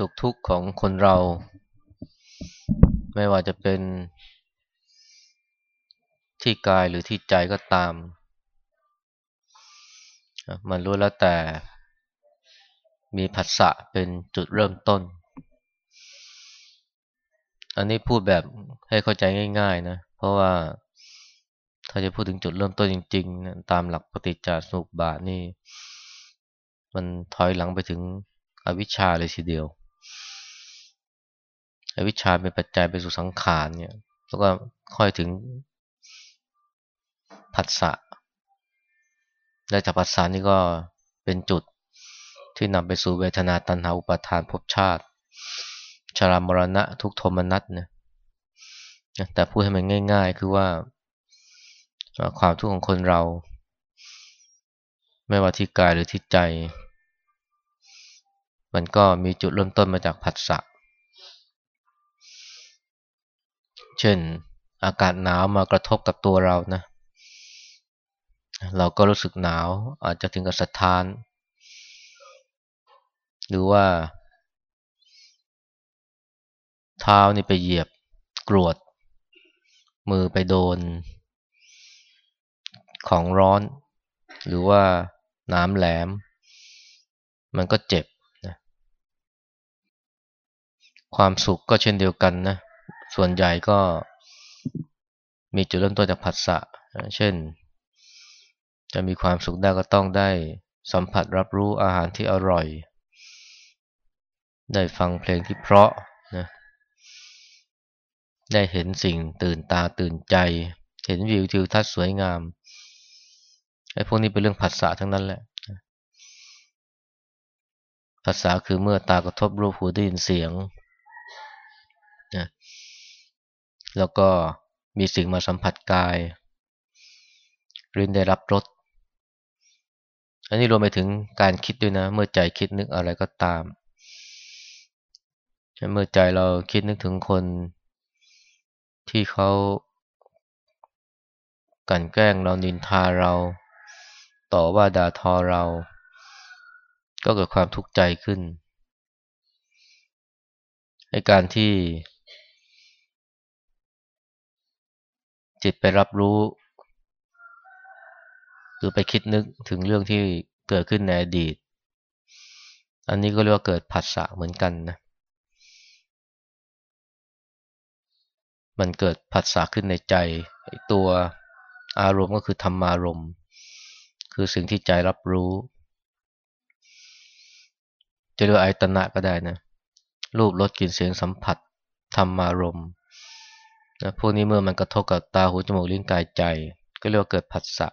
สุขทุกข์ของคนเรา ไม่ว่าจะเป็นที่กายหรือที่ใจก็ตาม มันรู้แล้วแต่มีผัสสะเป็นจุดเริ่มต้น อันนี้พูดแบบให้เข้าใจง่ายๆนะเพราะว่าถ้าจะพูดถึงจุดเริ่มต้นจริงๆตามหลักปฏิจจสมุปบาทนี่ มันถอยหลังไปถึงอวิชชาเลยทีเดียว วิชชาเป็นปัจจัยไปสู่สังขารเนี่ย แล้วก็ค่อยถึงผัสสะ และจากผัสสะนี่ก็เป็นจุดที่นำไปสู่เวทนาตัณหาอุปาทานภพชาติ ชรามรณะทุกโทมนัสเนี่ยแต่พูดให้มันง่าย ๆ คือว่าความทุกข์ของคนเรา ไม่ว่าที่กายหรือที่ใจ มันก็มีจุดเริ่มต้นมาจากผัสสะเช่นอากาศหนาวมากระทบกับตัวเรานะ เราก็รู้สึกหนาวอาจจะถึงกับสะท้าน หรือว่า เท้านี่ไปเหยียบกรวด มือไปโดน ของร้อน หรือว่าน้ำแหลม มันก็เจ็บนะความสุขก็เช่นเดียวกันนะ ส่วนใหญ่ก็มีจุดเริ่มต้นจากผัสสะ เช่น จะมีความสุขได้ก็ต้องได้สัมผัสรับรู้อาหารที่อร่อย ได้ฟังเพลงที่เพราะนะได้เห็นสิ่งตื่นตาตื่นใจ เห็นวิวทิวทัศน์สวยงามไอ้พวกนี้เป็นเรื่องภาษาทั้งนั้นแหละภาษาคือเมื่อตากระทบรูปหูได้ยินเสียงนะ แล้วก็มีสิ่งมาสัมผัสกายรินได้รับรสอันนี้รวมไปถึงการคิดด้วยนะ เมื่อใจคิดนึกอะไรก็ตาม เมื่อใจเราคิดนึกถึงคนที่เขากันแกล้งเรานินทาเรา ต่อว่าด่าทอเรา ก็เกิดความทุกข์ใจขึ้นในการที่ จิตไปรับรู้หรือไปคิดนึกถึงเรื่องที่เกิดขึ้นในอดีต อันนี้ก็เรียกว่าเกิดผัสสะเหมือนกันนะมันเกิดผัสสะขึ้นในใจตัวอารมณ์ก็คือธรรมารมณ์ คือสิ่งที่ใจรับรู้ จะเรียกอายตนะก็ได้นะรูปรสกลิ่นเสียงสัมผัสธรรมารม นะพวกนี้เมื่อมันกระทบกับตาหูจมูกลิ้นกายใจ ก็เรียกว่าเกิดผัสสะ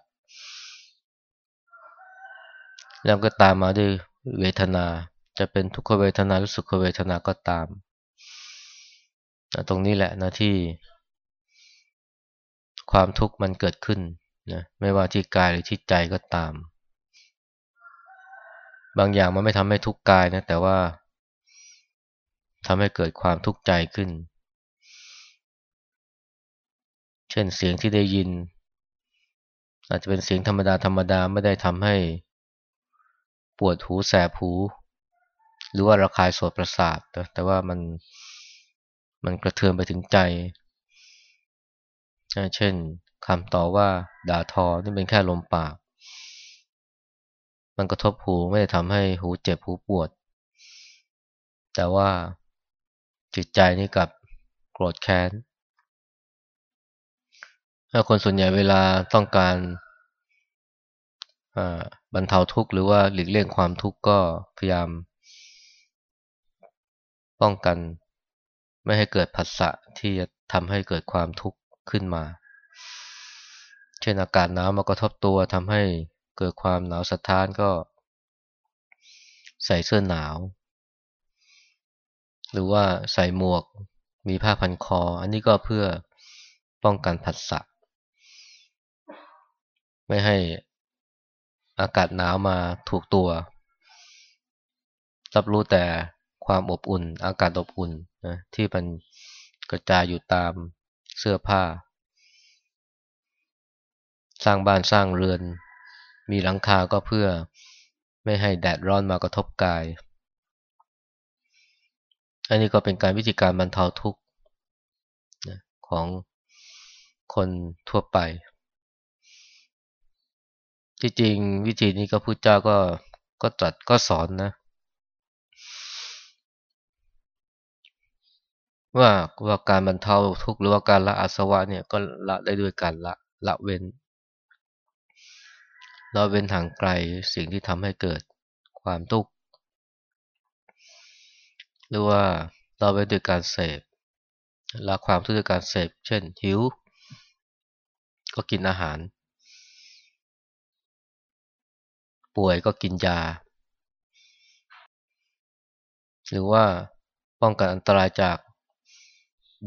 แล้วก็ตามมาด้วยเวทนา จะเป็นทุกขเวทนาหรือสุขเวทนาก็ตามนะตรงนี้แหละนะที่ความทุกข์มันเกิดขึ้นนะไม่ว่าที่กายหรือที่ใจก็ตาม บางอย่างมันไม่ทำให้ทุกข์กายนะแต่ว่าทำให้เกิดความทุกข์ใจขึ้น เช่นเสียงที่ได้ยิน อาจจะเป็นเสียงธรรมดาธรรมดาไม่ได้ทำให้ปวดหูแสบหู หรือว่าระคายโสตประสาทแต่ว่ามันมันกระเทือนไปถึงใจ เช่นคำต่อว่าด่าทอนี่เป็นแค่ลมปาก มันกระทบหูไม่ได้ทำให้หูเจ็บหูปวด แต่ว่าจิตใจนี่กับโกรธแค้น ถ้าคนส่วนใหญ่เวลาต้องการบรรเทาทุกข์หรือว่าหลีกเลี่ยงความทุกข์ก็พยายาม ป้องกันไม่ให้เกิดผัสสะที่จะทำให้เกิดความทุกข์ขึ้นมา เช่นอากาศหนาวมากระทบตัวทำให้เกิดความหนาวสะท้านก็ ใส่เสื้อหนาว หรือว่าใส่หมวกมีผ้าพันคอ อันนี้ก็เพื่อป้องกันผัสสะ ไม่ให้อากาศหนาวมาถูกตัว รับรู้แต่ความอบอุ่น อากาศอบอุ่นนะที่มันกระจายอยู่ตามเสื้อผ้า สร้างบ้านสร้างเรือน มีหลังคาก็เพื่อไม่ให้แดดร้อนมากระทบกาย อันนี้ก็เป็นการวิธีการบรรเทาทุกข์ของคนทั่วไป ที่จริงวิธีนี้ก็พุทธเจ้าก็ก็ตรัสก็สอนนะ ว่าว่าการบรรเทาทุกข์หรือว่าการละอาสวะเนี่ยก็ละได้ด้วยการละละเว้นละเว้นทางไกลสิ่งที่ทำให้เกิดความทุกข์หรือว่าละเว้นด้วยการเสพละความทุกข์ด้วยการเสพเช่นหิว ก็กินอาหาร ป่วยก็กินยา หรือว่าป้องกันอันตรายจาก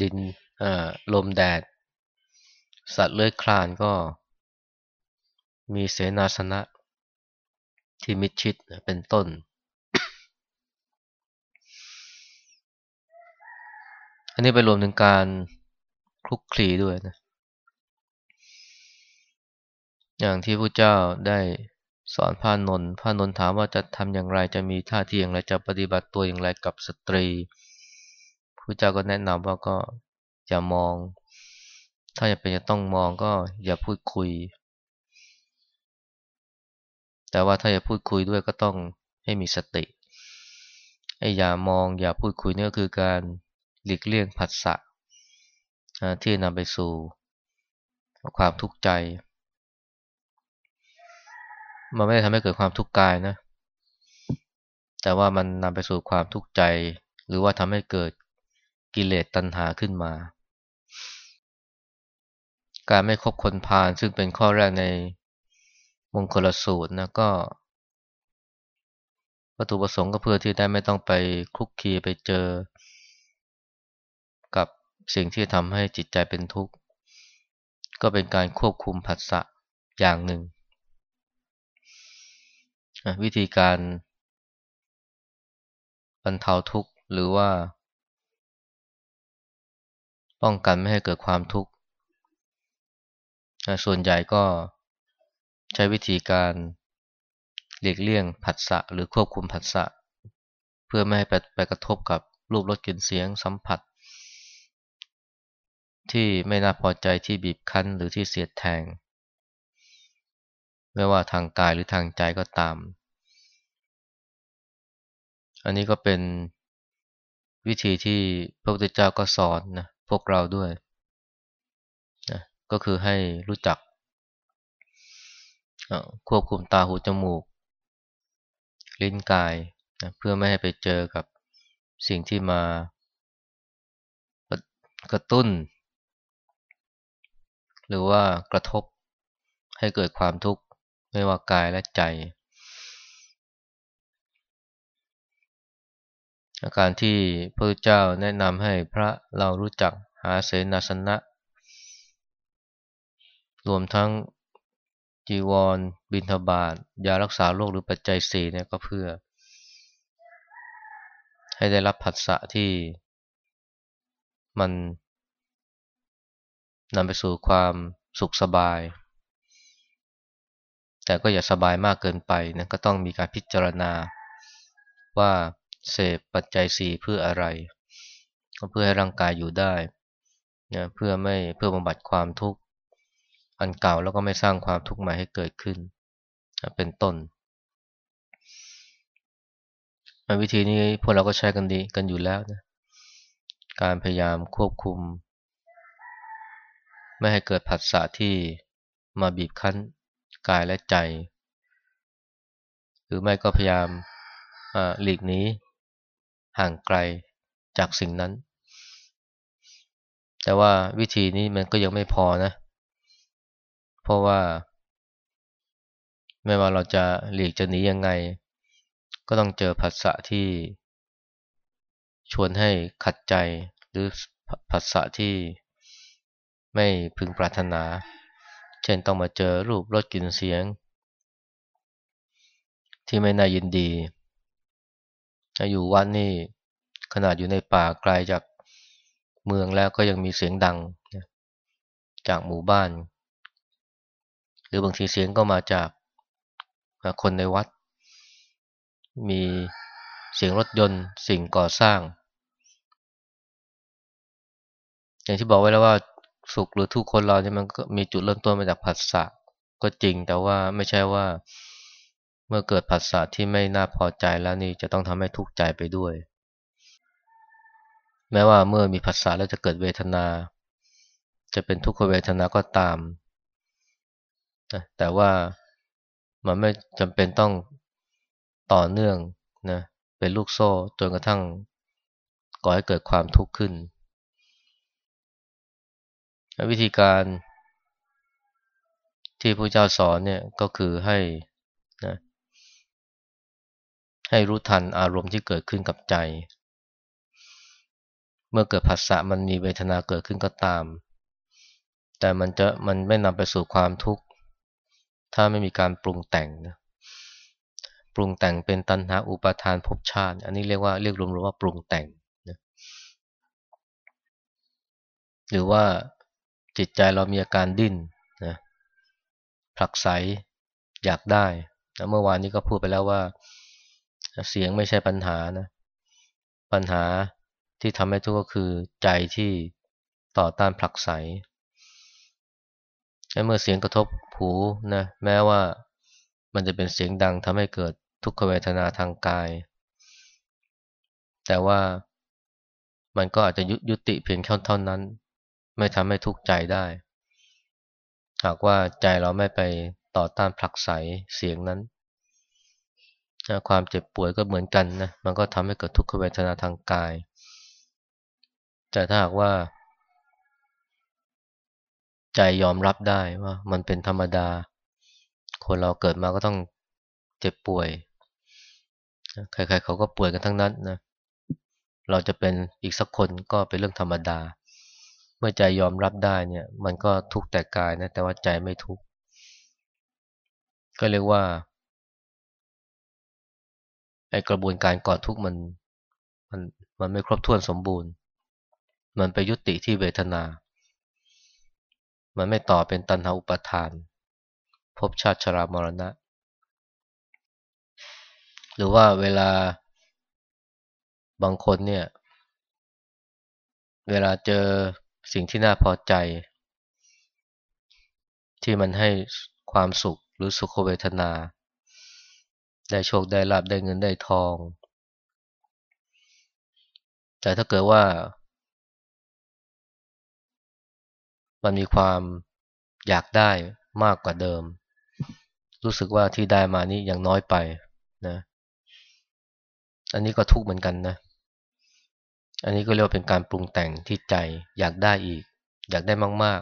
ดินลมแดด สัตว์เลื้อยคลานก็มีเสนาสนะที่มิดชิดเป็นต้น อันนี้ไปรวมถึงการคลุกคลีด้วยนะ อย่างที่พระเจ้าได้ สอนพระนนท์พระนนท์ถามว่าจะทำอย่างไรจะมีท่าทีอย่างไรจะปฏิบัติตัวอย่างไรกับสตรีพระเจ้าก็แนะนำว่าก็อย่ามอง ถ้าจะเป็นจะต้องมองก็อย่าพูดคุย แต่ว่าถ้าจะพูดคุยด้วยก็ต้องให้มีสติไอ้อย่ามองอย่าพูดคุยนี่ก็คือการหลีกเลี่ยงผัสสะที่นำไปสู่ความทุกข์ใจ มันไม่ได้ทำให้เกิดความทุกข์กายนะ แต่ว่ามันนำไปสู่ความทุกข์ใจ หรือว่าทำให้เกิดกิเลสตัณหาขึ้นมา การไม่คบคนพาลซึ่งเป็นข้อแรกในมงคลสูตรนะก็วัตถุประสงค์ก็เพื่อที่ได้ไม่ต้องไปคลุกคีไปเจอ กับสิ่งที่ทำให้จิตใจเป็นทุกข์ ก็เป็นการควบคุมผัสสะอย่างหนึ่ง วิธีการบรรเทาทุกข์หรือว่า ป้องกันไม่ให้เกิดความทุกข์ส่วนใหญ่ก็ใช้วิธีการหลีกเลี่ยงผัสสะหรือควบคุมผัสสะเพื่อไม่ให้ไปไปกระทบกับรูปรสกลิ่นเสียงสัมผัส ที่ไม่น่าพอใจที่บีบคั้นหรือที่เสียดแทง ไม่ว่าทางกายหรือทางใจก็ตาม อันนี้ก็เป็นวิธีที่พระพุทธเจ้าก็สอนนะพวกเราด้วยนะก็คือให้รู้จักควบคุมตาหูจมูก ลิ้นกายนะเพื่อไม่ให้ไปเจอกับสิ่งที่มากระตุ้น หรือว่ากระทบให้เกิดความทุกข์ไม่ว่ากายและใจ อาการที่พระเจ้าแนะนำให้พระเรารู้จักหาเสนาสนะ รวมทั้งจีวร บิณฑบาตยารักษาโรคหรือปัจจัยสี่เนี่ยก็เพื่อ ให้ได้รับผัสสะที่มันนำไปสู่ความสุขสบาย แต่ก็อย่าสบายมากเกินไปนะก็ต้องมีการพิจารณาว่า เสพปัจจัยสี่เพื่ออะไร ก็เพื่อให้ร่างกายอยู่ได้นะเพื่อไม่เพื่อบำบัดความทุกข์อันเก่าแล้วก็ไม่สร้างความทุกข์ใหม่ให้เกิดขึ้น เป็นต้นวิธีนี้พวกเราก็ใช้กันดีกันอยู่แล้วนะการพยายามควบคุม ไม่ให้เกิดผัสสะที่มาบีบคั้นกายและใจ หรือไม่ก็พยายามหลีกหนี ห่างไกลจากสิ่งนั้น แต่ว่าวิธีนี้มันก็ยังไม่พอนะ เพราะว่า ไม่ว่าเราจะหลีกจะหนียังไง ก็ต้องเจอผัสสะที่ชวนให้ขัดใจหรือผัสสะที่ไม่พึงปรารถนา เช่นต้องมาเจอรูปรสกลิ่นเสียง ที่ไม่น่ายินดี อยู่วัดนี่ขนาดอยู่ในป่าไกลจากเมืองแล้วก็ยังมีเสียงดังจากหมู่บ้าน หรือบางทีเสียงก็มาจากคนในวัด มีเสียงรถยนต์สิ่งก่อสร้าง อย่างที่บอกไว้แล้วว่าสุขหรือทุกคนเราเนี่ยมันก็มีจุดเริ่มต้นมาจากผัสสะก็จริงแต่ว่าไม่ใช่ว่า เมื่อเกิดผัสสะที่ไม่น่าพอใจแล้วนี่จะต้องทำให้ทุกข์ใจไปด้วย แม้ว่าเมื่อมีผัสสะแล้วจะเกิดเวทนา จะเป็นทุกขเวทนาก็ตาม แต่ว่ามันไม่จำเป็นต้องต่อเนื่องนะเป็นลูกโซ่จนกระทั่งก่อให้เกิดความทุกข์ขึ้น วิธีการที่พระเจ้าสอนเนี่ยก็คือให้ ให้รู้ทันอารมณ์ที่เกิดขึ้นกับใจ เมื่อเกิดผัสสะมันมีเวทนาเกิดขึ้นก็ตาม แต่มันจะมันไม่นำไปสู่ความทุกข์ ถ้าไม่มีการปรุงแต่งนะปรุงแต่งเป็นตัณหาอุปาทานภพชาติ อันนี้เรียกว่าเรียกรวมๆว่าปรุงแต่งนะหรือว่าจิตใจเรามีอาการดิ้นนะผลักไสอยากได้นะเมื่อวานนี้ก็พูดไปแล้วว่า เสียงไม่ใช่ปัญหานะ ปัญหาที่ทำให้ทุกข์ก็คือใจที่ต่อต้านผลักไสเมื่อเสียงกระทบหูนะแม้ว่ามันจะเป็นเสียงดังทำให้เกิดทุกขเวทนาทางกาย แต่ว่ามันก็อาจจะยุติเพียงแค่เท่านั้น ไม่ทำให้ทุกข์ใจได้ หากว่าใจเราไม่ไปต่อต้านผลักไสเสียงนั้น ความเจ็บป่วยก็เหมือนกันนะมันก็ทำให้เกิดทุกขเวทนาทางกาย แต่ถ้าหากว่า ใจยอมรับได้ว่า มันเป็นธรรมดา คนเราเกิดมาก็ต้องเจ็บป่วย ใครๆเขาก็ป่วยกันทั้งนั้นนะเราจะเป็นอีกสักคนก็เป็นเรื่องธรรมดา เมื่อใจยอมรับได้เนี่ย มันก็ทุกข์แต่กายนะแต่ว่าใจไม่ทุกข์ก็เรียกว่า ไอกระบวนการก่อทุกข์มันมันมันไม่ครบถ้วนสมบูรณ์ มันไปยุติที่เวทนา มันไม่ต่อเป็นตัณหาอุปทานภพชาติชรามรณะ หรือว่าเวลาบางคนเนี่ย เวลาเจอสิ่งที่น่าพอใจ ที่มันให้ความสุขหรือสุขเวทนา ได้โชคได้ลาบได้เงินได้ทอง แต่ถ้าเกิดว่า มันมีความอยากได้มากกว่าเดิม รู้สึกว่าที่ได้มานี้ยังน้อยไปนะอันนี้ก็ทุกข์เหมือนกันนะ อันนี้ก็เรียกว่าเป็นการปรุงแต่งที่ใจอยากได้อีก อยากได้มาก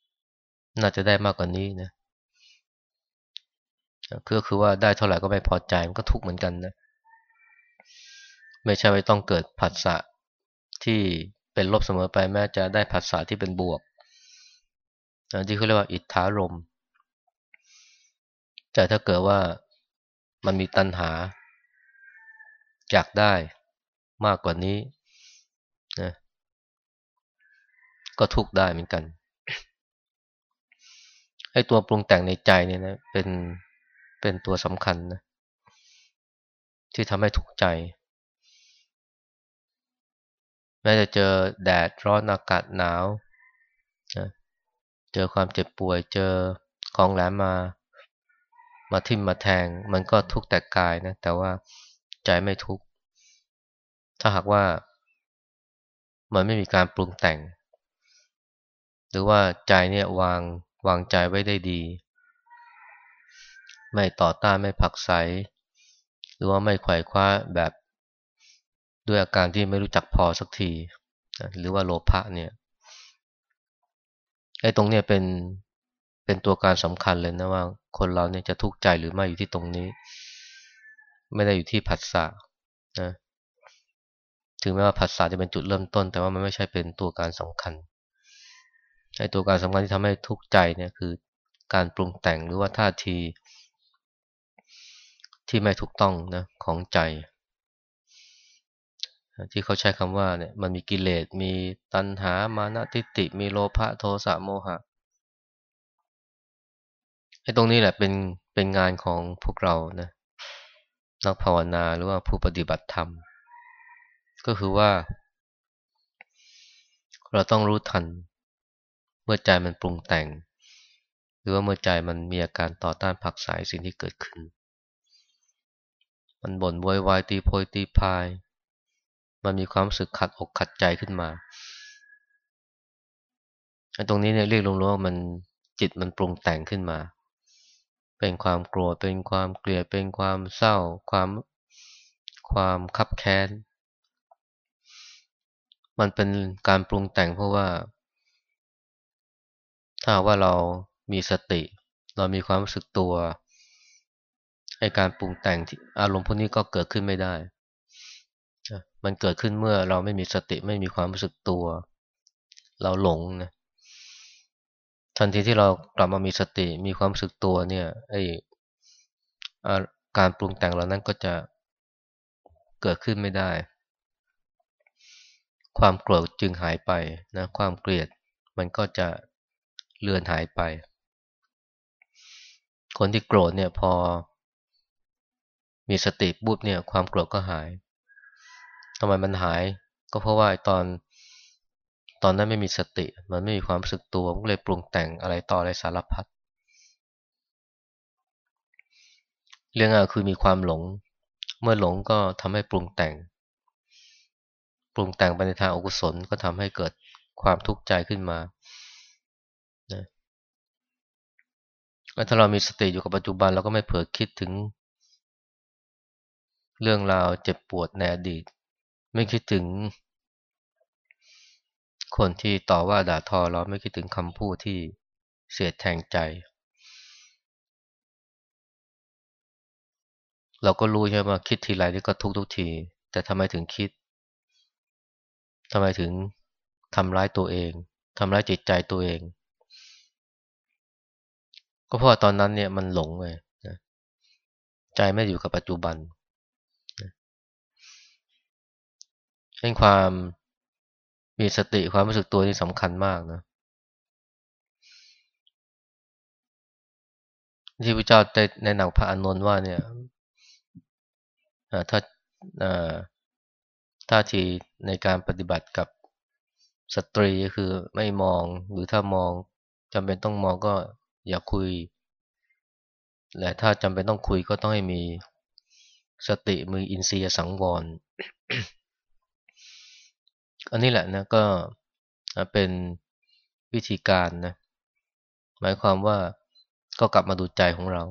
ๆ น่าจะได้มากกว่านี้นะ ก็คือว่าได้เท่าไหร่ก็ไม่พอใจมันก็ทุกข์เหมือนกันนะไม่ใช่ว่ต้องเกิดผัสสะที่เป็นลบเสมอไปแม้จะได้ผัสสะที่เป็นบวกที่เขาเรียกว่าอิทธารมแต่ถ้าเกิดว่ามันมีตัณหาอยากได้มากกว่านี้นะก็ทุกข์ได้เหมือนกันไอ้ตัวปรุงแต่งในใจเนี่ยนะเป็น เป็นตัวสำคัญนะที่ทำให้ทุกใจ แม้จะเจอแดดร้อนอากาศหนาวนะเจอความเจ็บป่วยเจอของแหลมมา มาทิ่มมาแทง มันก็ทุกข์แต่กายนะ แต่ว่าใจไม่ทุกข์ ถ้าหากว่า มันไม่มีการปรุงแต่ง หรือว่าใจเนี่ยวางวางใจไว้ได้ดี ไม่ต่อต้านไม่ผักใสหรือว่าไม่ไขว่คว้าแบบด้วยอาการที่ไม่รู้จักพอสักที หรือว่าโลภะเนี่ยไอ้ตรงเนี้ยเป็นเป็นตัวการสำคัญเลยนะว่า คนเราเนี่ยจะทุกข์ใจหรือไม่อยู่ที่ตรงนี้ ไม่ได้อยู่ที่ผัสสะนะถึงแม้ว่าผัสสะจะเป็นจุดเริ่มต้น แต่ว่ามันไม่ใช่เป็นตัวการสำคัญไอ้ตัวการสำคัญที่ทำให้ทุกข์ใจเนี่ยคือการปรุงแต่งหรือว่าท่าที ที่ไม่ถูกต้องนะของใจ ที่เขาใช้คำว่าเนี่ยมันมีกิเลสมีตัณหามานะทิฏฐิมีโลภะโทสะโมหะไอ้ตรงนี้แหละเป็นเป็นงานของพวกเรานะนักภาวนาหรือว่าผู้ปฏิบัติธรรม ก็คือว่า เราต้องรู้ทัน เมื่อใจมันปรุงแต่ง หรือว่าเมื่อใจมันมีอาการต่อต้านผักสายสิ่งที่เกิดขึ้น มันบ่นโวยวายตีโพยตีพาย มันมีความรู้สึกขัดอกขัดใจขึ้นมาตรงนี้เนี่ยเรียกรวมๆว่ามันจิตมันปรุงแต่งขึ้นมา เป็นความกลัวเป็นความเกลียดเป็นความเศร้า ความความคับแค้น มันเป็นการปรุงแต่งเพราะว่า ถ้าว่าเรามีสติ เรามีความรู้สึกตัว ไอการปรุงแต่งที่อารมณ์พวกนี้ก็เกิดขึ้นไม่ได้ มันเกิดขึ้นเมื่อเราไม่มีสติไม่มีความรู้สึกตัว เราหลงนะทันทีที่เรากลับมามีสติมีความรู้สึกตัวเนี่ยไอการปรุงแต่งเหล่านั้นก็จะเกิดขึ้นไม่ได้ ความโกรธจึงหายไปนะความเกลียดมันก็จะเลือนหายไป คนที่โกรธเนี่ยพอ มีสติปุ๊บเนี่ยความโกรธก็หายทำไมมันหาย ก็เพราะว่าตอนตอนนั้นไม่มีสติ มันไม่มีความรู้สึกตัวมันเลยปรุงแต่งอะไรต่ออะไรสารพัดเรื่องอะคือมีความหลง เมื่อหลงก็ทำให้ปรุงแต่ง ปรุงแต่งไปในทางอกุศลก็ทำให้เกิดความทุกข์ใจขึ้นมาถ้าเรามีสติอยู่กับปัจจุบันเราก็ไม่เผลอคิดถึง เรื่องราวเจ็บปวดในอดีต ไม่คิดถึง คนที่ต่อว่าด่าทอเราไม่คิดถึงคำพูดที่เสียดแทงใจ เราก็รู้ใช่ไหมคิดทีไรนี่ก็ทุกทุกที แต่ทำไมถึงคิดทำไมถึงทำร้ายตัวเองทำร้ายจิตใจตัวเอง ก็เพราะตอนนั้นเนี่ยมันหลงเลยใจไม่อยู่กับปัจจุบัน เป็นความมีสติความรู้สึกตัวนี่สำคัญมากนะที่พระเจ้าได้แนะนำพระอานนท์ว่าเนี่ยถ้าท่าทีในการปฏิบัติกับสตรีก็คือไม่มองหรือถ้ามองจำเป็นต้องมองก็อย่าคุย และถ้าจำเป็นต้องคุยก็ต้องให้มีสติมืออินทรียสังวร อันนี้แหละนะก็เป็นวิธีการนะหมายความว่าก็กลับมาดูใจของเรา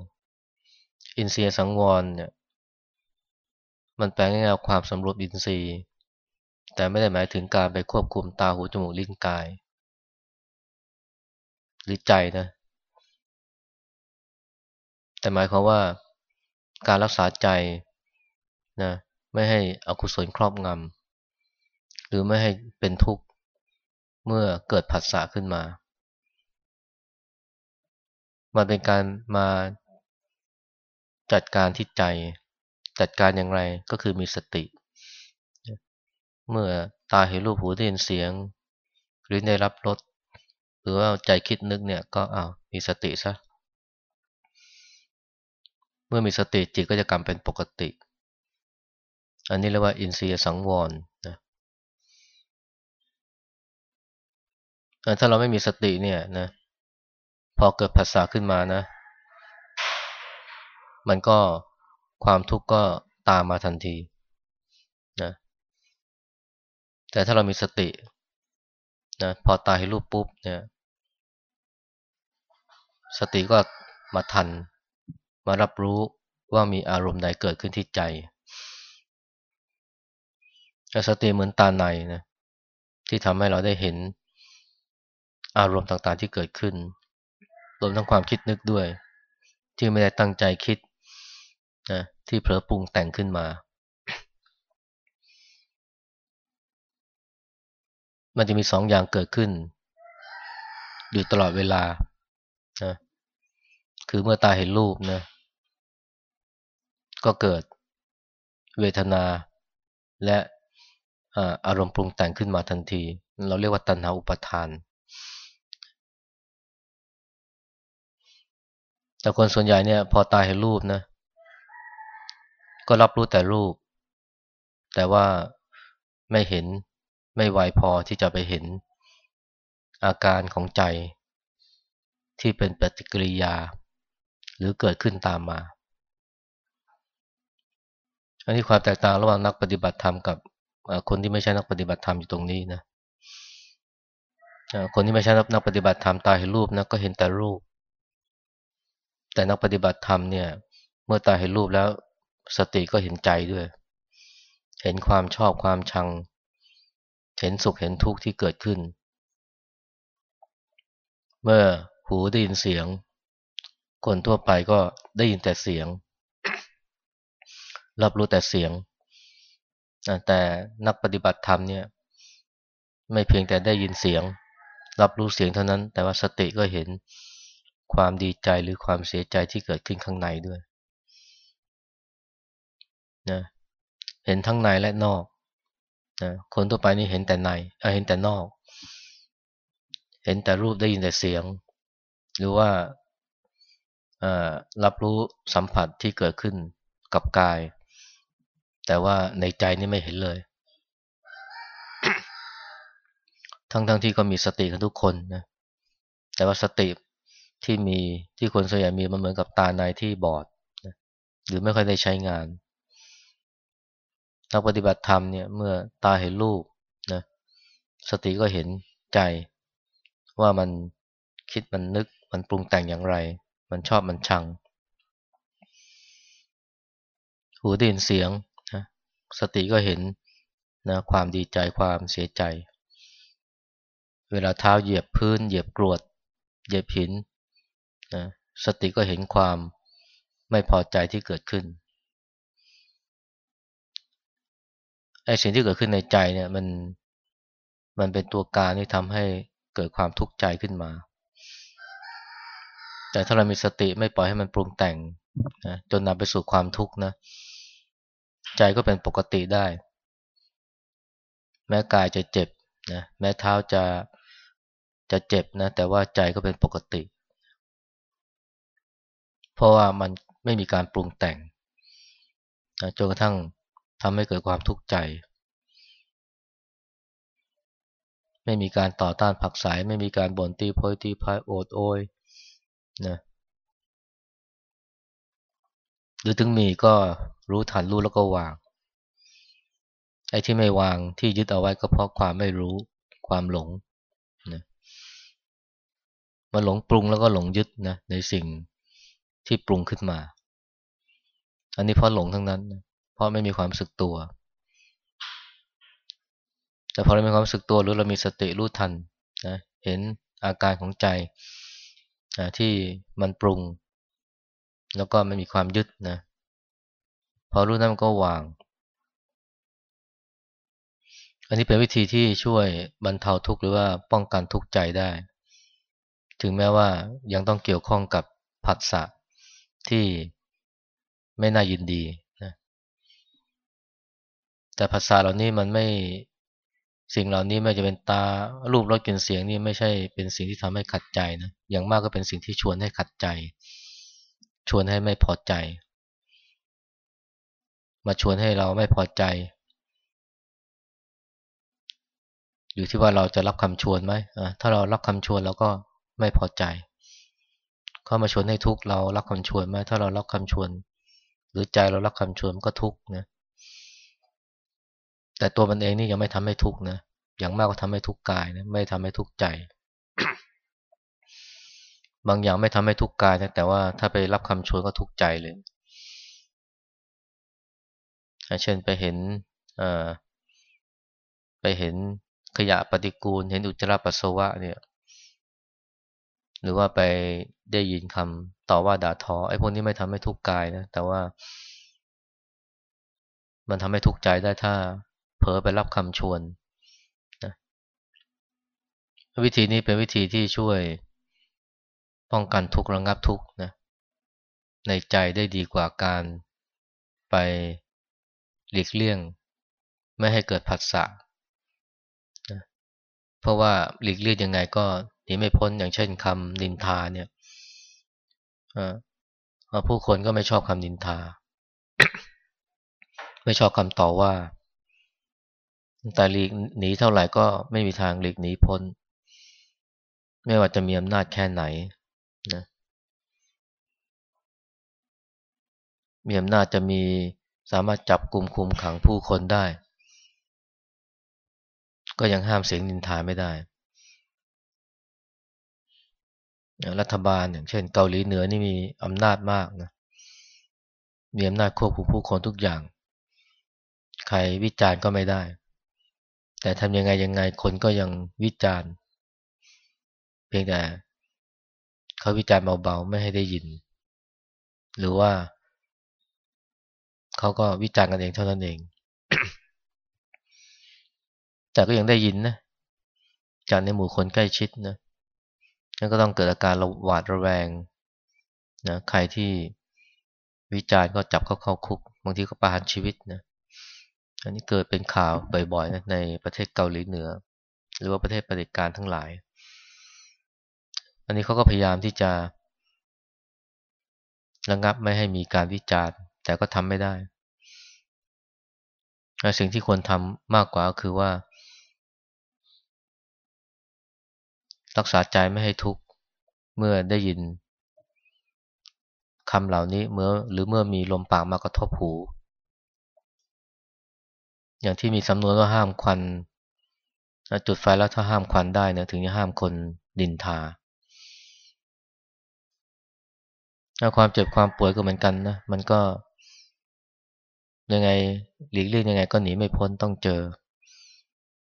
อินทรียสังวรเนี่ยมันแปลง่ายๆความสำรวจอินทรีย์ แต่ไม่ได้หมายถึงการไปควบคุมตาหูจมูกลิ้นกาย หรือใจนะ แต่หมายความว่าการรักษาใจนะไม่ให้อกุศลครอบงำ หรือไม่ให้เป็นทุกข์เมื่อเกิดผัสสะขึ้นมา มันเป็นการมาจัดการที่ใจ จัดการอย่างไรก็คือมีสติ เมื่อตาเห็นรูปหูได้ยินเสียง หรือได้รับรสหรือว่าใจคิดนึกเนี่ยก็อ้าวมีสติซะเมื่อมีสติจิตก็จะกลับเป็นปกติ อันนี้เรียกว่าอินทรียสังวรนะ ถ้าเราไม่มีสติเนี่ยนะพอเกิดภาษาขึ้นมานะ มันก็ความทุกข์ก็ตามมาทันทีนะแต่ถ้าเรามีสตินะพอตาเห็นรูปปุ๊บเนี่ย สติก็มาทัน มารับรู้ว่ามีอารมณ์ใดเกิดขึ้นที่ใจสติเหมือนตาในนะที่ทำให้เราได้เห็น อารมณ์ต่างๆที่เกิดขึ้น รวมทั้งความคิดนึกด้วย ที่ไม่ได้ตั้งใจคิดนะที่เผลอปรุงแต่งขึ้นมา มันจะมีสองอย่างเกิดขึ้น อยู่ตลอดเวลานะคือเมื่อตาเห็นรูปนะก็เกิดเวทนาและอารมณ์ปรุงแต่งขึ้นมาทันที เราเรียกว่าตัณหาอุปทาน แต่คนส่วนใหญ่เนี่ย พอตายเห็นรูปนะ ก็รับรู้แต่รูป แต่ว่าไม่เห็นไม่ไวพอที่จะไปเห็นอาการของใจ ที่เป็นปฏิกิริยา หรือเกิดขึ้นตามมา อันนี้ความแตกต่างระหว่างนักปฏิบัติธรรมกับคนที่ไม่ใช่นักปฏิบัติธรรมอยู่ตรงนี้นะคนที่ไม่ใช่นักปฏิบัติธรรมตาเห็นรูปนะก็เห็นแต่รูป แต่นักปฏิบัติธรรมเนี่ย เมื่อตาเห็นรูปแล้ว สติก็เห็นใจด้วย เห็นความชอบความชัง เห็นสุขเห็นทุกข์ที่เกิดขึ้น เมื่อหูได้ยินเสียง คนทั่วไปก็ได้ยินแต่เสียง รับรู้แต่เสียง แต่นักปฏิบัติธรรมเนี่ย ไม่เพียงแต่ได้ยินเสียง รับรู้เสียงเท่านั้น แต่ว่าสติก็เห็น ความดีใจหรือความเสียใจที่เกิดขึ้นข้างในด้วยนะเห็นทั้งในและนอกนะคนทั่วไปนี่เห็นแต่ในเห็นแต่นอก เห็นแต่รูปได้ยินแต่เสียง หรือว่ารับรู้สัมผัสที่เกิดขึ้นกับกาย แต่ว่าในใจนี่ไม่เห็นเลย ทั้งๆทที่ก็มีสติกันทุกคนนะแต่ว่าสติ ที่มีที่คนส่วนใหญ่มีมันเหมือนกับตาในที่บอดหรือไม่ค่อยได้ใช้งานนักปฏิบัติธรรมเนี่ยเมื่อตาเห็นรูปนะสติก็เห็นใจ ว่ามันคิดมันนึกมันปรุงแต่งอย่างไร มันชอบมันชัง หูได้ยินเสียงนะสติก็เห็นนะความดีใจความเสียใจ เวลาเท้าเหยียบพื้น เหยียบกรวด เหยียบหิน นะสติก็เห็นความไม่พอใจที่เกิดขึ้นไอ้สิ่งที่เกิดขึ้นในใจเนี่ยมันมันเป็นตัวการที่ทำให้เกิดความทุกข์ใจขึ้นมา แต่ถ้าเรามีสติไม่ปล่อยให้มันปรุงแต่งนะจนนำไปสู่ความทุกข์นะ ใจก็เป็นปกติได้ แม้กายจะเจ็บนะแม้เท้าจะจะเจ็บนะ แต่ว่าใจก็เป็นปกติ เพราะว่ามันไม่มีการปรุงแต่งจนกระทั่งทำให้เกิดความทุกข์ใจ ไม่มีการต่อต้านผักสาย ไม่มีการบ่นตีโพยตีพายโอดโอยนะหรือถึงมีก็รู้ทันรู้แล้วก็วาง ไอ้ที่ไม่วางที่ยึดเอาไว้ก็เพราะความไม่รู้ความหลงนะมาหลงปรุงแล้วก็หลงยึดนะในสิ่ง ที่ปรุงขึ้นมา อันนี้เพราะหลงทั้งนั้น เพราะไม่มีความสึกตัว แต่พอเรามีความสึกตัวหรือเรามีสติรู้ทันนะเห็นอาการของใจนะที่มันปรุง แล้วก็ไม่มีความยึดนะพอรู้นั้นมันก็วาง อันนี้เป็นวิธีที่ช่วยบรรเทาทุกข์หรือว่าป้องกันทุกข์ใจได้ ถึงแม้ว่ายังต้องเกี่ยวข้องกับผัสสะ ที่ไม่น่ายินดีนะแต่ภาษาเหล่านี้มันไม่สิ่งเหล่านี้ไม่จะเป็นตารูปรสกลิ่นเสียงนี่ไม่ใช่เป็นสิ่งที่ทำให้ขัดใจนะอย่างมากก็เป็นสิ่งที่ชวนให้ขัดใจ ชวนให้ไม่พอใจ มาชวนให้เราไม่พอใจ อยู่ที่ว่าเราจะรับคำชวนไหมถ้าเรารับคำชวนเราก็ไม่พอใจ เขามาชวนให้ทุกข์เรารับคำชวนไหมถ้าเรารับคำชวน หรือใจเรารับคำชวนก็ทุกข์นะแต่ตัวมันเองนี่ยังไม่ทำให้ทุกข์นะอย่างมากก็ทำให้ทุกข์กายนะไม่ทำให้ทุกข์ใจ บางอย่างไม่ทำให้ทุกข์กายนะแต่ว่าถ้าไปรับคำชวนก็ทุกข์ใจเลยเช่นไปเห็นไปเห็นขยะปฏิกูล เห็นอุจจาระปัสสาวะเนี่ย หรือว่าไปได้ยินคำต่อว่าด่าทอไอ้พวกนี้ไม่ทำให้ทุกข์กายนะแต่ว่า มันทำให้ทุกข์ใจได้ถ้า เผลอไปรับคำชวนนะวิธีนี้เป็นวิธีที่ช่วยป้องกันทุกข์ระงับทุกข์นะในใจได้ดีกว่าการไปหลีกเลี่ยง ไม่ให้เกิดผัสสะนะเพราะว่าหลีกเลี่ยงยังไงก็ หนีไม่พ้นอย่างเช่นคำนินทาเนี่ยผู้คนก็ไม่ชอบคำนินทา ไม่ชอบคำต่อว่า แต่หลีกหนีเท่าไหร่ก็ไม่มีทางหลีกหนีพ้น ไม่ว่าจะมีอำนาจแค่ไหนนะมีอำนาจจะมีสามารถจับกลุ่มคุมขังผู้คนได้ ก็ยังห้ามเสียงนินทาไม่ได้ รัฐบาลอย่างเช่น เกาหลีเหนือนี่มีอำนาจมากนะมีอำนาจควบคุมผู้คนทุกอย่าง ใครวิจารณ์ก็ไม่ได้ แต่ทำยังไงยังไงคนก็ยังวิจารณ์ เพียงแต่เขาวิจารณ์เบาๆไม่ให้ได้ยิน หรือว่า เขาก็วิจารณ์กันเองเท่านั้นเอง แต่ก็ยังได้ยินนะจากในหมู่คนใกล้ชิดนะ นั่นก็ต้องเกิดอาการระหวาดระแวงนะใครที่วิจารณ์ก็จับเขาเข้าคุก บางทีก็ประหารชีวิตนะอันนี้เกิดเป็นข่าวบ่อยๆนะในประเทศเกาหลีเหนือ หรือว่าประเทศปฏิการทั้งหลาย อันนี้เขาก็พยายามที่จะระงับไม่ให้มีการวิจารณ์แต่ก็ทำไม่ได้ สิ่งที่ควรทำมากกว่าคือว่า รักษาใจไม่ให้ทุกข์เมื่อได้ยินคำเหล่านี้เมื่อหรือเมื่อมีลมปากมากระทบหู อย่างที่มีสำนวนว่าห้ามควันจุดไฟแล้วถ้าห้ามควันได้นะถึงจะห้ามคนดินทาความเจ็บความป่วยก็เหมือนกันนะมันก็ ยังไงหลีกเลี่ยงยังไงก็หนีไม่พ้นต้องเจอ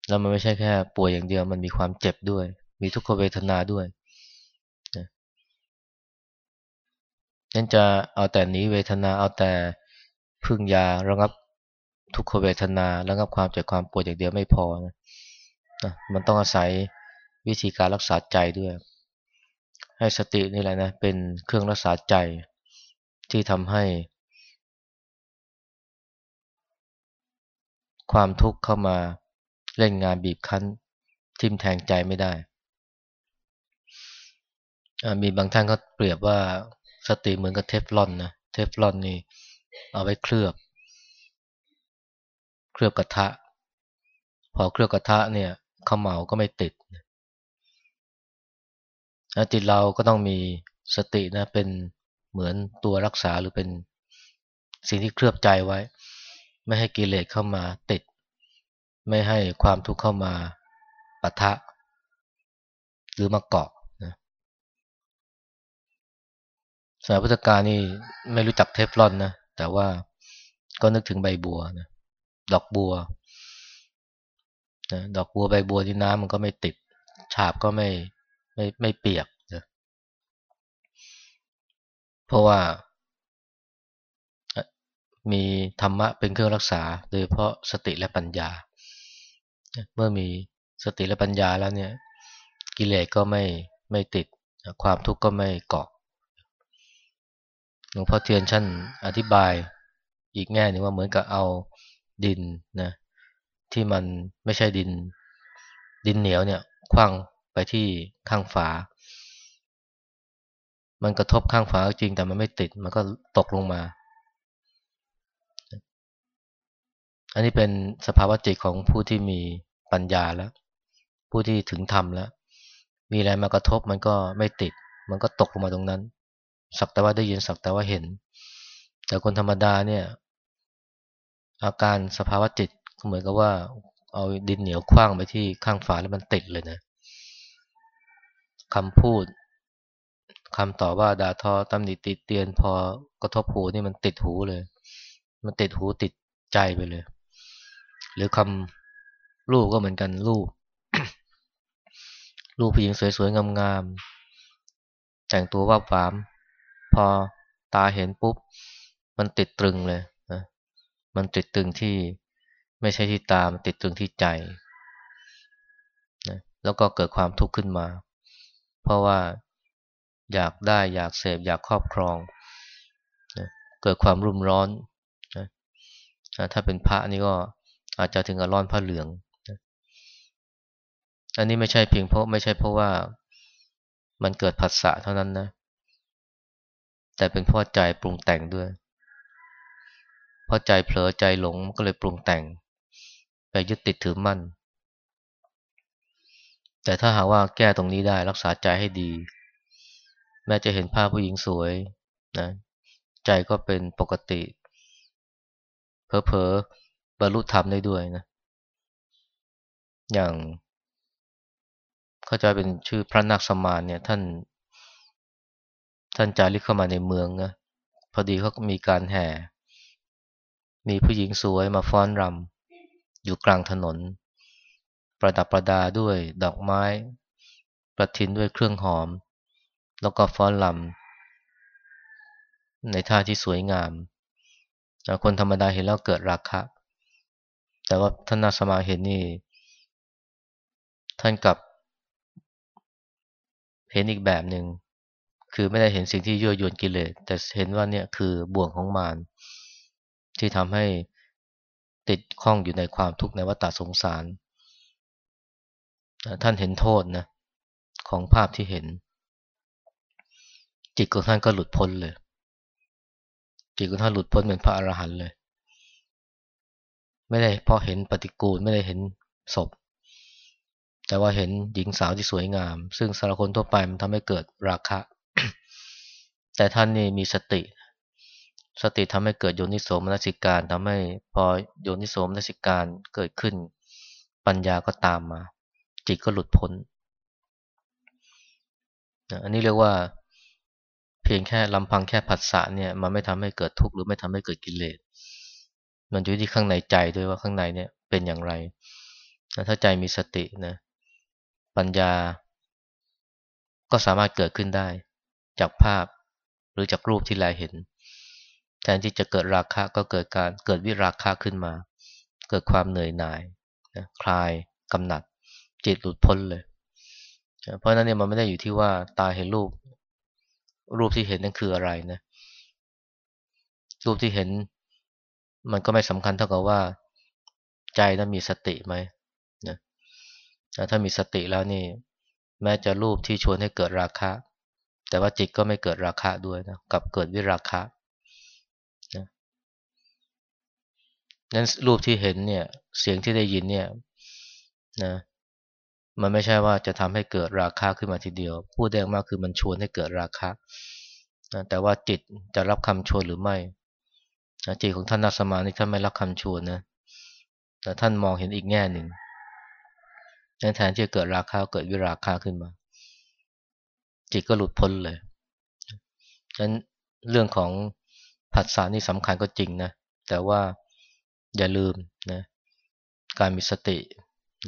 แล้วมันไม่ใช่แค่ป่วยอย่างเดียวมันมีความเจ็บด้วย มีทุกขเวทนาด้วยนั่นจะเอาแต่หนีเวทนาเอาแต่พึ่งยาระงับทุกขเวทนาระงับความเจ็บความปวดอย่างเดียวไม่พอนะมันต้องอาศัยวิธีการรักษาใจด้วย ให้สตินี่แหละนะเป็นเครื่องรักษาใจที่ทำให้ ความทุกข์เข้ามาเล่นงานบีบคั้นทิมแทงใจไม่ได้ มีบางท่านก็เปรียบว่าสติเหมือนกับเทฟลอนนะเทฟลอนนี่เอาไว้เคลือบ เคลือบกระทะ พอเคลือบกระทะเนี่ยข้าวเหมาก็ไม่ติดจิตเราก็ต้องมีสตินะเป็นเหมือนตัวรักษาหรือเป็นสิ่งที่เคลือบใจไว้ ไม่ให้กิเลสเข้ามาติด ไม่ให้ความทุกข์เข้ามาปะทะ หรือมาเกาะ สมัยพุทธกาลนี่ไม่รู้จักเทฟลอนนะแต่ว่าก็นึกถึงใบบัวนะดอกบัวนะดอกบัวใบบัวที่น้ำมันก็ไม่ติด ฉาบก็ไม่ไม่ไม่เปียกนะเพราะว่ามีธรรมะเป็นเครื่องรักษา โดยเพราะสติและปัญญา เมื่อมีสติและปัญญาแล้วเนี่ย กิเลสก็ไม่ไม่ติด ความทุกข์ก็ไม่เกาะ หลวงพ่อเทียนชั้นอธิบายอีกแง่นึงว่าเหมือนกับเอาดินนะที่มันไม่ใช่ดิน ดินเหนียวเนี่ยคว้างไปที่ข้างฝา มันกระทบข้างฝาจริงแต่มันไม่ติดมันก็ตกลงมา อันนี้เป็นสภาวะจิตของผู้ที่มีปัญญาแล้ว ผู้ที่ถึงธรรมแล้ว มีอะไรมากระทบมันก็ไม่ติด มันก็ตกลงมาตรงนั้น สักแต่ว่าได้ยินสักแต่ว่าเห็น แต่คนธรรมดาเนี่ย อาการสภาวะจิตก็เหมือนกับว่า เอาดินเหนียวคว้างไปที่ข้างฝาแล้วมันติดเลยนะคำพูดคำต่อว่าด่าทอตำหนิติเตียนพอกระทบหูนี่มันติดหูเลย มันติดหูติดใจไปเลย หรือคำรูปก็เหมือนกันรูปรูปผู้หญิงสวยๆงามๆแต่งตัวว่าฝาม พอตาเห็นปุ๊บ มันติดตรึงเลยนะมันติดตรึงที่ไม่ใช่ที่ตา มันติดตรึงที่ใจนะแล้วก็เกิดความทุกข์ขึ้นมา เพราะว่าอยากได้อยากเสพอยากครอบครองนะเกิดความรุ่มร้อนนะถ้าเป็นพระนี่ก็อาจจะถึงกับร้อนผ้าเหลืองอันนี้ไม่ใช่เพียงเพราะไม่ใช่เพราะว่ามันเกิดผัสสะเท่านั้นนะ แต่เป็นเพราะใจปรุงแต่งด้วยเพราะใจเผลอใจหลงก็เลยปรุงแต่ง ไปยึดติดถือมั่น แต่ถ้าหากว่าแก้ตรงนี้ได้รักษาใจให้ดี แม้จะเห็นภาพผู้หญิงสวยนะใจก็เป็นปกติเพอๆบรรลุธรรมได้ด้วยนะ อย่างเขาจะเป็นชื่อพระนักสมานเนี่ยท่าน ท่านจาริกเข้ามาในเมืองนะพอดีเขามีการแห่ มีผู้หญิงสวยมาฟ้อนรำอยู่กลางถนน ประดับประดาด้วยดอกไม้ ประทินด้วยเครื่องหอม แล้วก็ฟ้อนรำในท่าที่สวยงาม คนธรรมดาเห็นแล้วเกิดราคะ แต่ว่าท่านนาสมาเห็นนี่ ท่านกับเห็นอีกแบบหนึ่ง คือไม่ได้เห็นสิ่งที่ยั่วยวนกิเลส แต่เห็นว่าเนี่ยคือบ่วงของมารที่ทำให้ติดข้องอยู่ในความทุกข์ในวัฏสงสาร ท่านเห็นโทษนะของภาพที่เห็น จิตของท่านก็หลุดพ้นเลย จิตของท่านหลุดพ้นเป็นพระอรหันต์เลย ไม่ได้พอเห็นปฏิกูลไม่ได้เห็นศพ แต่ว่าเห็นหญิงสาวที่สวยงาม ซึ่งสารคนทั่วไปมันทำให้เกิดราคะ แต่ท่านนี่มีสติ สติทำให้เกิดโยนิโสมนสิการทำให้พอโยนิโสมนสิการเกิดขึ้น ปัญญาก็ตามมา จิตก็หลุดพ้นอันนี้เรียกว่าเพียงแค่ลำพังแค่ผัสสะเนี่ยมันไม่ทำให้เกิดทุกข์หรือไม่ทำให้เกิดกิเลส มันอยู่ที่ข้างในใจด้วยว่าข้างในเนี่ยเป็นอย่างไร ถ้าใจมีสตินะปัญญาก็สามารถเกิดขึ้นได้ จากภาพ รือจากรูปที่แลเห็น แทนที่จะเกิดราคะก็เกิดการเกิดวิราคะขึ้นมา เกิดความเหนื่อยหน่ายนะคลายกำหนัด จิตหลุดพ้นเลย เพราะนั้นเนี่ยมันไม่ได้อยู่ที่ว่าตาเห็นรูป รูปที่เห็นนั่นคืออะไรนะ รูปที่เห็น มันก็ไม่สำคัญเท่ากับว่า ใจนั้นมีสติไหมนะถ้ามีสติแล้วนี่ แม้จะรูปที่ชวนให้เกิดราคะ แต่ว่าจิตก็ไม่เกิดราคะด้วยนะกับเกิดวิราคะนะนั้นรูปที่เห็นเนี่ยเสียงที่ได้ยินเนี่ยนะมันไม่ใช่ว่าจะทำให้เกิดราคาขึ้นมาทีเดียว พูดแดงมากคือมันชวนให้เกิดราคาแต่ว่าจิตจะรับคำชวนหรือไม่จิตของท่านนักสมาธิท่านไม่รับคำชวนนะแต่ท่านมองเห็นอีกแง่หนึ่งแทนที่จะเกิดราคาเกิดวิราคาขึ้นมา จิตก็หลุดพ้นเลยฉะนั้นเรื่องของผัสสะนี่สำคัญก็จริงนะ แต่ว่าอย่าลืมนะการมีสติ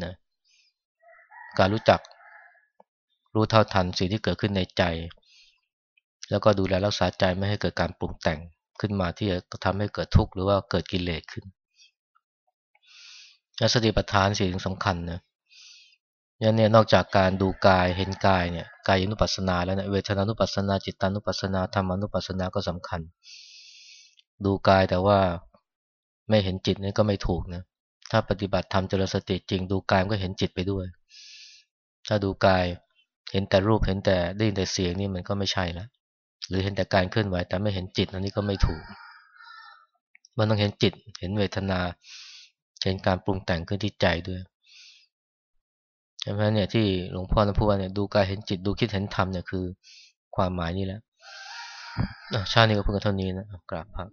นะการรู้จักรู้เท่าทันสิ่งที่เกิดขึ้นในใจ แล้วก็ดูแลรักษาใจไม่ให้เกิดการปรุงแต่งขึ้นมาที่จะทำให้เกิดทุกข์หรือว่าเกิดกิเลสขึ้นสติปัฏฐานสิ่งสำคัญนะ ยันเนี่ยนอกจากการดูกายเห็นกายเนี่ยกายนุปัสสนาแล้วเนี่ยเวทนานุปัสสนาจิตานุปัสสนาธรรมานุปัสสนาก็สำคัญ ดูกายแต่ว่าไม่เห็นจิตนี่ก็ไม่ถูกนะถ้าปฏิบัติธรรมเจริญสติจริง ดูกายก็เห็นจิตไปด้วย ถ้าดูกายเห็นแต่รูปเห็นแต่ได้ยินแต่เสียงนี่มันก็ไม่ใช่ล้วหรือเห็นแต่การเคลื่อนไหวแต่ไม่เห็นจิตอันนี้ก็ไม่ถูก มันต้องเห็นจิต เห็นเวทนา เห็นการปรุงแต่งขึ้นที่ใจด้วย ใช่ไหมเนี่ยที่หลวงพ่อท่านพูดว่าเนี่ยดูกายเห็นจิตดูคิดเห็นธรรมเนี่ยคือความหมายนี่แหละชาตินี้ก็เพิ่งเท่านี้นะกราบพระ